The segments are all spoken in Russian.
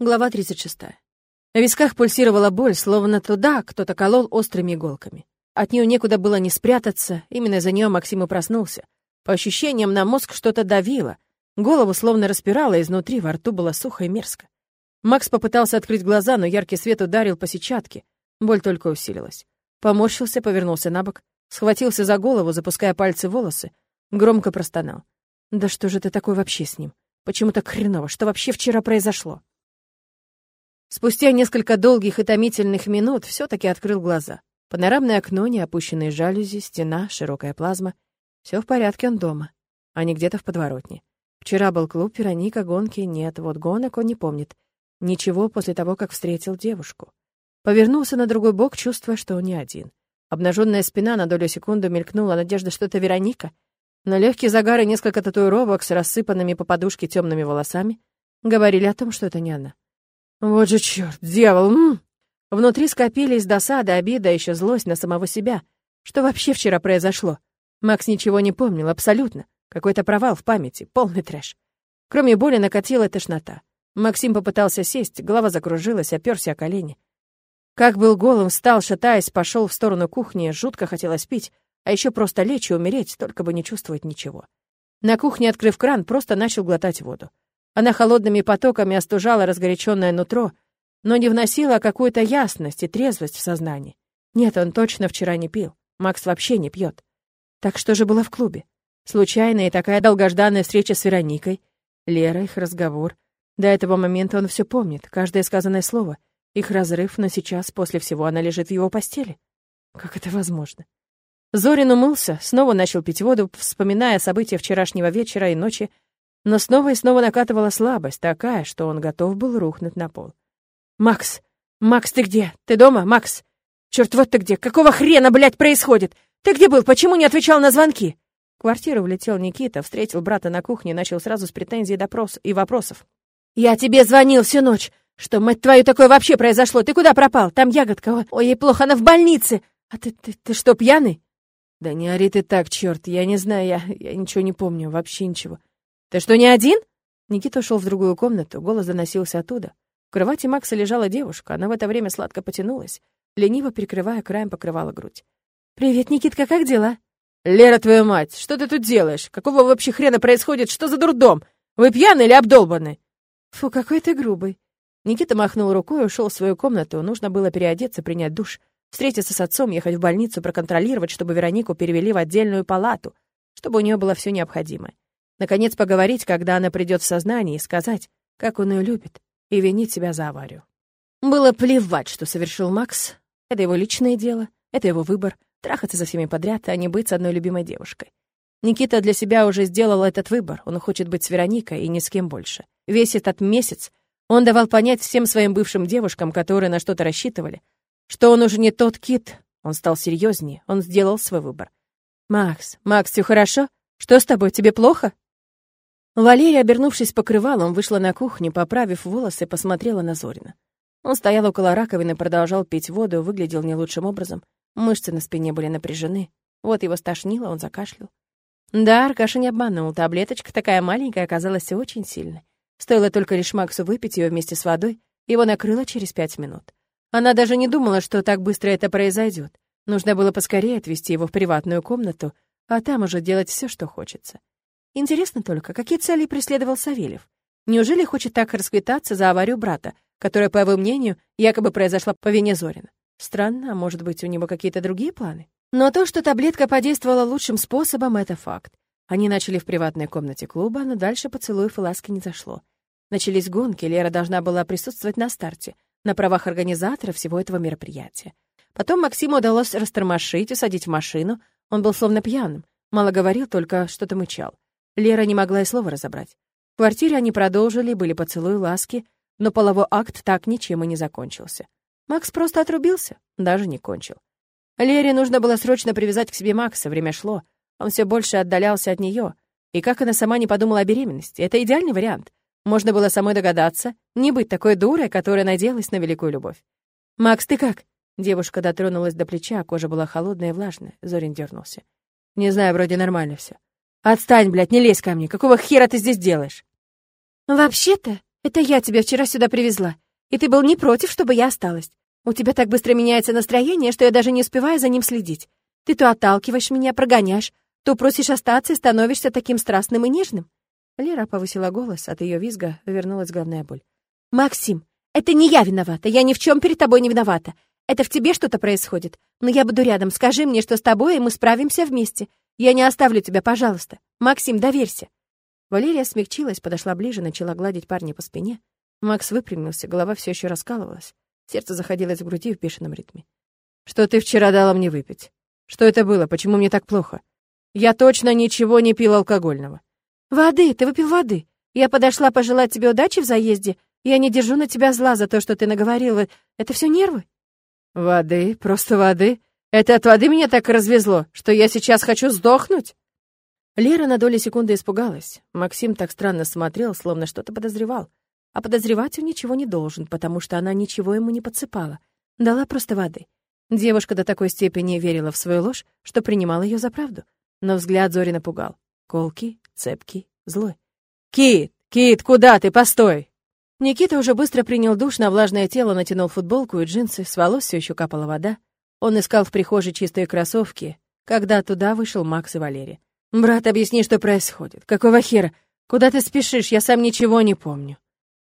Глава 36. В висках пульсировала боль, словно туда кто-то колол острыми иголками. От нее некуда было не спрятаться, именно из-за нее Максим и проснулся. По ощущениям, на мозг что-то давило, голову словно распирало, изнутри во рту было сухо и мерзко. Макс попытался открыть глаза, но яркий свет ударил по сетчатке. Боль только усилилась. Поморщился, повернулся на бок, схватился за голову, запуская пальцы в волосы, громко простонал. «Да что же ты такой вообще с ним? Почему так хреново? Что вообще вчера произошло?» Спустя несколько долгих и томительных минут все таки открыл глаза. Панорамное окно, неопущенные жалюзи, стена, широкая плазма. Все в порядке, он дома, а не где-то в подворотне. Вчера был клуб, Вероника, гонки, нет, вот гонок он не помнит. Ничего после того, как встретил девушку. Повернулся на другой бок, чувствуя, что он не один. Обнаженная спина на долю секунды мелькнула надежда, что это Вероника. Но легкий загар и несколько татуировок с рассыпанными по подушке темными волосами говорили о том, что это не она. Вот же черт, дьявол! М! Внутри скопились досада, обида, еще злость на самого себя. Что вообще вчера произошло? Макс ничего не помнил, абсолютно. Какой-то провал в памяти, полный трэш. Кроме боли накатила тошнота. Максим попытался сесть, голова закружилась, оперся о колени. Как был голым, встал, шатаясь, пошел в сторону кухни, жутко хотелось пить, а еще просто лечь и умереть, только бы не чувствовать ничего. На кухне, открыв кран, просто начал глотать воду. Она холодными потоками остужала разгоряченное нутро, но не вносила какую-то ясность и трезвость в сознание. Нет, он точно вчера не пил. Макс вообще не пьет. Так что же было в клубе? Случайная и такая долгожданная встреча с Вероникой, Лера, их разговор. До этого момента он все помнит, каждое сказанное слово. Их разрыв, но сейчас, после всего, она лежит в его постели. Как это возможно? Зорин умылся, снова начал пить воду, вспоминая события вчерашнего вечера и ночи, но снова и снова накатывала слабость, такая, что он готов был рухнуть на пол. «Макс! Макс, ты где? Ты дома, Макс? Черт, вот ты где! Какого хрена, блядь, происходит? Ты где был? Почему не отвечал на звонки?» В квартиру влетел Никита, встретил брата на кухне начал сразу с претензий допрос и вопросов. «Я тебе звонил всю ночь! Что, мать твою, такое вообще произошло? Ты куда пропал? Там ягодка, ой, ей плохо, она в больнице! А ты, ты, ты что, пьяный?» «Да не ори ты так, черт, я не знаю, я, я ничего не помню, вообще ничего. «Ты что, не один?» Никита ушел в другую комнату, голос доносился оттуда. В кровати Макса лежала девушка, она в это время сладко потянулась, лениво прикрывая краем покрывала грудь. «Привет, Никитка, как дела?» «Лера, твою мать, что ты тут делаешь? Какого вообще хрена происходит? Что за дурдом? Вы пьяны или обдолбаны?» «Фу, какой ты грубый». Никита махнул рукой и ушел в свою комнату. Нужно было переодеться, принять душ, встретиться с отцом, ехать в больницу, проконтролировать, чтобы Веронику перевели в отдельную палату, чтобы у нее было все необходимое. Наконец поговорить, когда она придет в сознание, и сказать, как он ее любит, и винить себя за аварию. Было плевать, что совершил Макс. Это его личное дело, это его выбор — трахаться за всеми подряд, а не быть с одной любимой девушкой. Никита для себя уже сделал этот выбор. Он хочет быть с Вероникой и ни с кем больше. Весь этот месяц он давал понять всем своим бывшим девушкам, которые на что-то рассчитывали, что он уже не тот кит. Он стал серьезнее, он сделал свой выбор. «Макс, Макс, все хорошо? Что с тобой, тебе плохо?» Валерия, обернувшись покрывалом, вышла на кухню, поправив волосы, посмотрела на Зорина. Он стоял около раковины, продолжал пить воду, выглядел не лучшим образом. Мышцы на спине были напряжены. Вот его стошнило, он закашлял. Да, Аркаша не обманул, таблеточка такая маленькая оказалась очень сильной. Стоило только лишь Максу выпить ее вместе с водой, его накрыло через пять минут. Она даже не думала, что так быстро это произойдет. Нужно было поскорее отвезти его в приватную комнату, а там уже делать все, что хочется. Интересно только, какие цели преследовал Савельев? Неужели хочет так расквитаться за аварию брата, которая, по его мнению, якобы произошла по вине Зорина? Странно, а может быть, у него какие-то другие планы? Но то, что таблетка подействовала лучшим способом, это факт. Они начали в приватной комнате клуба, но дальше поцелуев и ласки не зашло. Начались гонки, Лера должна была присутствовать на старте, на правах организатора всего этого мероприятия. Потом Максиму удалось растормошить, усадить в машину. Он был словно пьяным, мало говорил, только что-то мычал. Лера не могла и слова разобрать. В квартире они продолжили, были поцелуи, ласки, но половой акт так ничем и не закончился. Макс просто отрубился, даже не кончил. Лере нужно было срочно привязать к себе Макса, время шло. Он все больше отдалялся от нее. И как она сама не подумала о беременности, это идеальный вариант. Можно было самой догадаться, не быть такой дурой, которая надеялась на великую любовь. «Макс, ты как?» Девушка дотронулась до плеча, кожа была холодная и влажная. Зорин дернулся. «Не знаю, вроде нормально все. «Отстань, блядь, не лезь ко мне. Какого хера ты здесь делаешь?» «Вообще-то...» Это я тебя вчера сюда привезла, и ты был не против, чтобы я осталась. У тебя так быстро меняется настроение, что я даже не успеваю за ним следить. Ты то отталкиваешь меня, прогоняешь, то просишь остаться и становишься таким страстным и нежным. Лера повысила голос, от ее визга вернулась головная боль. «Максим, это не я виновата, я ни в чем перед тобой не виновата. Это в тебе что-то происходит. Но я буду рядом, скажи мне, что с тобой, и мы справимся вместе. Я не оставлю тебя, пожалуйста. Максим, доверься». Валерия смягчилась, подошла ближе, начала гладить парня по спине. Макс выпрямился, голова все еще раскалывалась. Сердце заходилось в груди в бешеном ритме. «Что ты вчера дала мне выпить? Что это было? Почему мне так плохо? Я точно ничего не пил алкогольного». «Воды, ты выпил воды. Я подошла пожелать тебе удачи в заезде. Я не держу на тебя зла за то, что ты наговорила. Это все нервы?» «Воды? Просто воды? Это от воды меня так развезло, что я сейчас хочу сдохнуть?» Лера на долю секунды испугалась. Максим так странно смотрел, словно что-то подозревал. А подозревать он ничего не должен, потому что она ничего ему не подсыпала. Дала просто воды. Девушка до такой степени верила в свою ложь, что принимала ее за правду. Но взгляд Зори напугал. Колкий, цепкий, злой. «Кит! Кит, куда ты? Постой!» Никита уже быстро принял душ, на влажное тело натянул футболку и джинсы, с волос все еще капала вода. Он искал в прихожей чистые кроссовки, когда туда вышел Макс и Валерия. «Брат, объясни, что происходит. Какого хера? Куда ты спешишь? Я сам ничего не помню».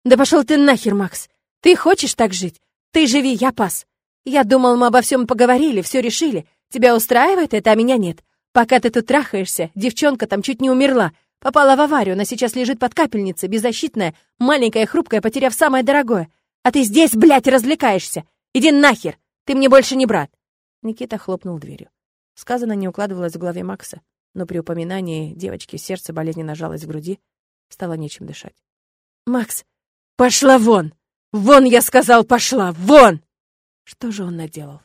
«Да пошел ты нахер, Макс! Ты хочешь так жить? Ты живи, я пас. Я думал, мы обо всем поговорили, все решили. Тебя устраивает это, а меня нет. Пока ты тут трахаешься, девчонка там чуть не умерла. Попала в аварию, она сейчас лежит под капельницей, беззащитная, маленькая, хрупкая, потеряв самое дорогое. А ты здесь, блядь, развлекаешься! Иди нахер! Ты мне больше не брат!» Никита хлопнул дверью. Сказано не укладывалось в голове Макса но при упоминании девочки сердце болезненно жалось в груди, стало нечем дышать. «Макс, пошла вон! Вон, я сказал, пошла! Вон!» Что же он наделал?